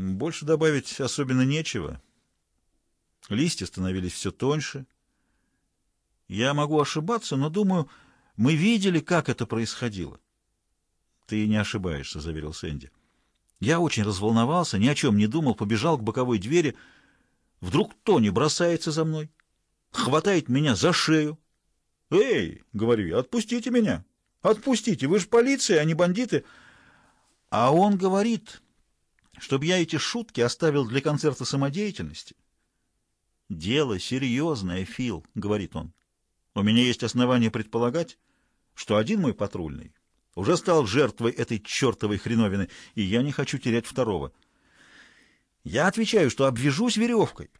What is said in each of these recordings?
Больше добавить особенно нечего. Листья становились все тоньше. Я могу ошибаться, но думаю, мы видели, как это происходило. Ты не ошибаешься, заверил Сэнди. Я очень разволновался, ни о чем не думал, побежал к боковой двери. Вдруг Тони бросается за мной, хватает меня за шею. «Эй!» — говорю я, — «отпустите меня! Отпустите! Вы же полиция, а не бандиты!» А он говорит чтобы я эти шутки оставил для концерта самодеятельности. «Дело серьезное, Фил», — говорит он. «У меня есть основания предполагать, что один мой патрульный уже стал жертвой этой чертовой хреновины, и я не хочу терять второго. Я отвечаю, что обвяжусь веревкой.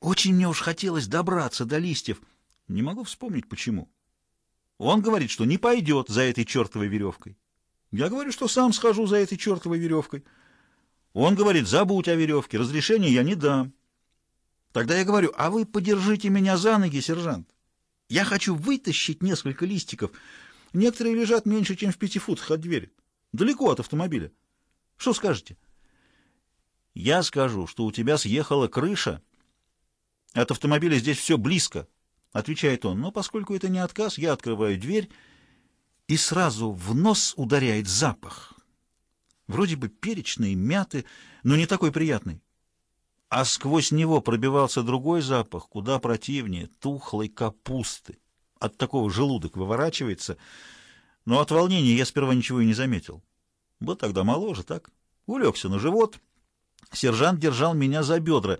Очень мне уж хотелось добраться до листьев. Не могу вспомнить, почему. Он говорит, что не пойдет за этой чертовой веревкой. Я говорю, что сам схожу за этой чертовой веревкой. Он говорит, забудь о веревке, разрешения я не дам. Тогда я говорю, а вы подержите меня за ноги, сержант. Я хочу вытащить несколько листиков. Некоторые лежат меньше, чем в пяти футах от двери. Далеко от автомобиля. Что скажете? Я скажу, что у тебя съехала крыша. От автомобиля здесь все близко, отвечает он. Но поскольку это не отказ, я открываю дверь, и сразу в нос ударяет запах. Вроде бы перечный, мяты, но не такой приятный. А сквозь него пробивался другой запах, куда противнее, тухлой капусты. От такого желудок выворачивается. Но от волнения я сперва ничего и не заметил. Вот тогда моложе, так? Улегся на живот. Сержант держал меня за бедра.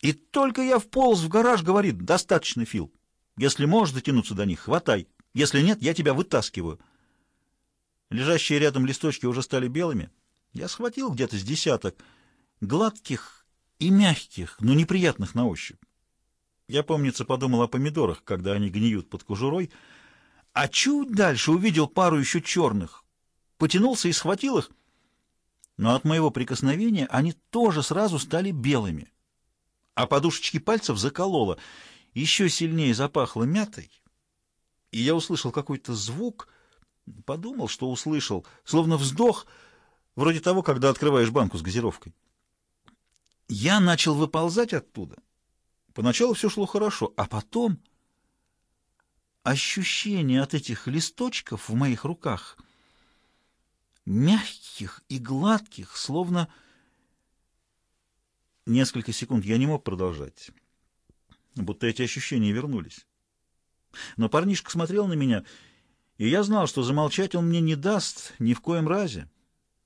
И только я вполз в гараж, говорит, достаточно, Фил. Если можешь дотянуться до них, хватай. Если нет, я тебя вытаскиваю. Лежащие рядом листочки уже стали белыми. Я схватил где-то с десяток гладких и мягких, но неприятных на ощупь. Я, помнится, подумал о помидорах, когда они гниют под кожурой, а чуть дальше увидел пару еще черных, потянулся и схватил их, но от моего прикосновения они тоже сразу стали белыми, а подушечки пальцев закололо, еще сильнее запахло мятой, и я услышал какой-то звук — Подумал, что услышал, словно вздох, вроде того, когда открываешь банку с газировкой. Я начал выползать оттуда. Поначалу все шло хорошо, а потом ощущение от этих листочков в моих руках, мягких и гладких, словно... Несколько секунд я не мог продолжать, будто эти ощущения вернулись. Но парнишка смотрел на меня и я знал, что замолчать он мне не даст ни в коем разе,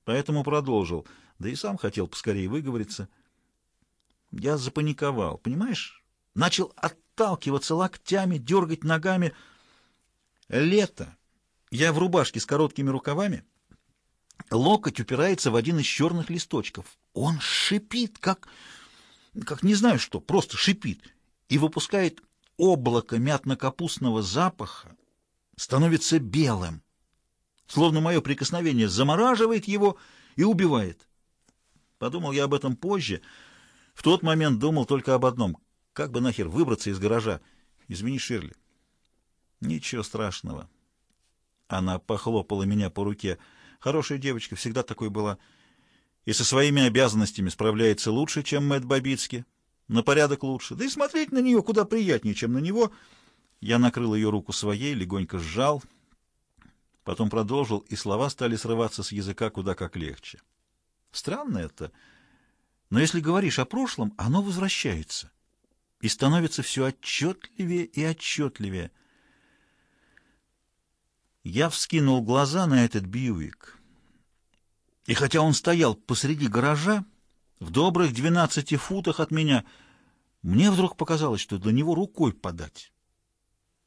поэтому продолжил, да и сам хотел поскорее выговориться. Я запаниковал, понимаешь? Начал отталкиваться локтями, дергать ногами. Лето. Я в рубашке с короткими рукавами. Локоть упирается в один из черных листочков. Он шипит, как... как не знаю что, просто шипит. И выпускает облако мятно-капустного запаха, становится белым, словно мое прикосновение замораживает его и убивает. Подумал я об этом позже. В тот момент думал только об одном. Как бы нахер выбраться из гаража? Извини, Ширли. Ничего страшного. Она похлопала меня по руке. Хорошая девочка, всегда такой была. И со своими обязанностями справляется лучше, чем Мэтт Бабицкий. На порядок лучше. Да и смотреть на нее куда приятнее, чем на него — я накрыл ее руку своей, легонько сжал, потом продолжил, и слова стали срываться с языка куда как легче. Странно это, но если говоришь о прошлом, оно возвращается и становится все отчетливее и отчетливее. Я вскинул глаза на этот Бьюик, и хотя он стоял посреди гаража, в добрых двенадцати футах от меня, мне вдруг показалось, что до него рукой подать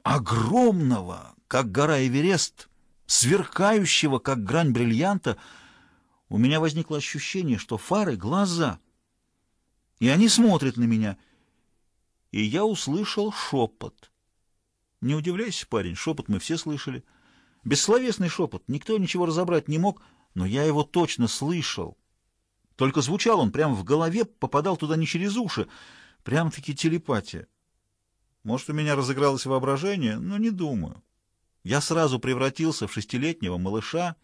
огромного, как гора Эверест, сверкающего, как грань бриллианта, у меня возникло ощущение, что фары — глаза, и они смотрят на меня, и я услышал шепот. Не удивляйся, парень, шепот мы все слышали. Бессловесный шепот, никто ничего разобрать не мог, но я его точно слышал. Только звучал он прямо в голове, попадал туда не через уши, прям-таки телепатия. Может, у меня разыгралось воображение, но не думаю. Я сразу превратился в шестилетнего малыша,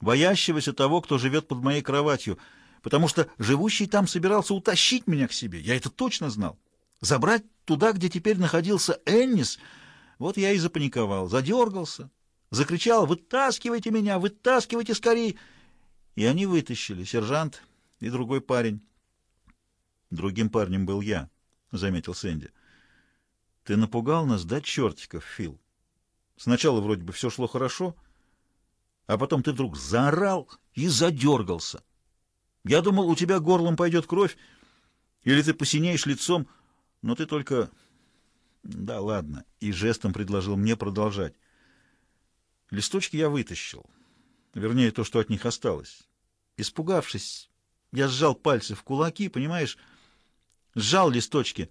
боящегося того, кто живет под моей кроватью. потому что живущий там собирался утащить меня к себе. Я это точно знал. Забрать туда, где теперь находился Эннис. Вот я и запаниковал, задергался, закричал «Вытаскивайте меня! Вытаскивайте скорей!» И они вытащили, сержант и другой парень. Другим парнем был я, — заметил Сэнди. Ты напугал нас до чертиков, Фил. Сначала вроде бы все шло хорошо, а потом ты вдруг заорал и задергался. Я думал, у тебя горлом пойдет кровь, или ты посинеешь лицом, но ты только... Да ладно, и жестом предложил мне продолжать. Листочки я вытащил, вернее, то, что от них осталось. Испугавшись, я сжал пальцы в кулаки, понимаешь, сжал листочки,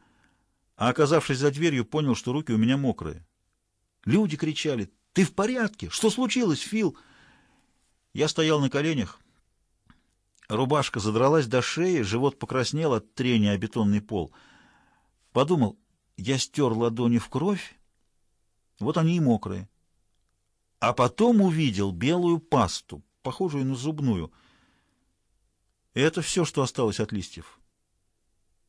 а, оказавшись за дверью, понял, что руки у меня мокрые. Люди кричали «Ты в порядке? Что случилось, Фил?» Я стоял на коленях, рубашка задралась до шеи, живот покраснел от трения о бетонный пол. Подумал, я стер ладони в кровь, вот они и мокрые. А потом увидел белую пасту, похожую на зубную. Это все, что осталось от листьев.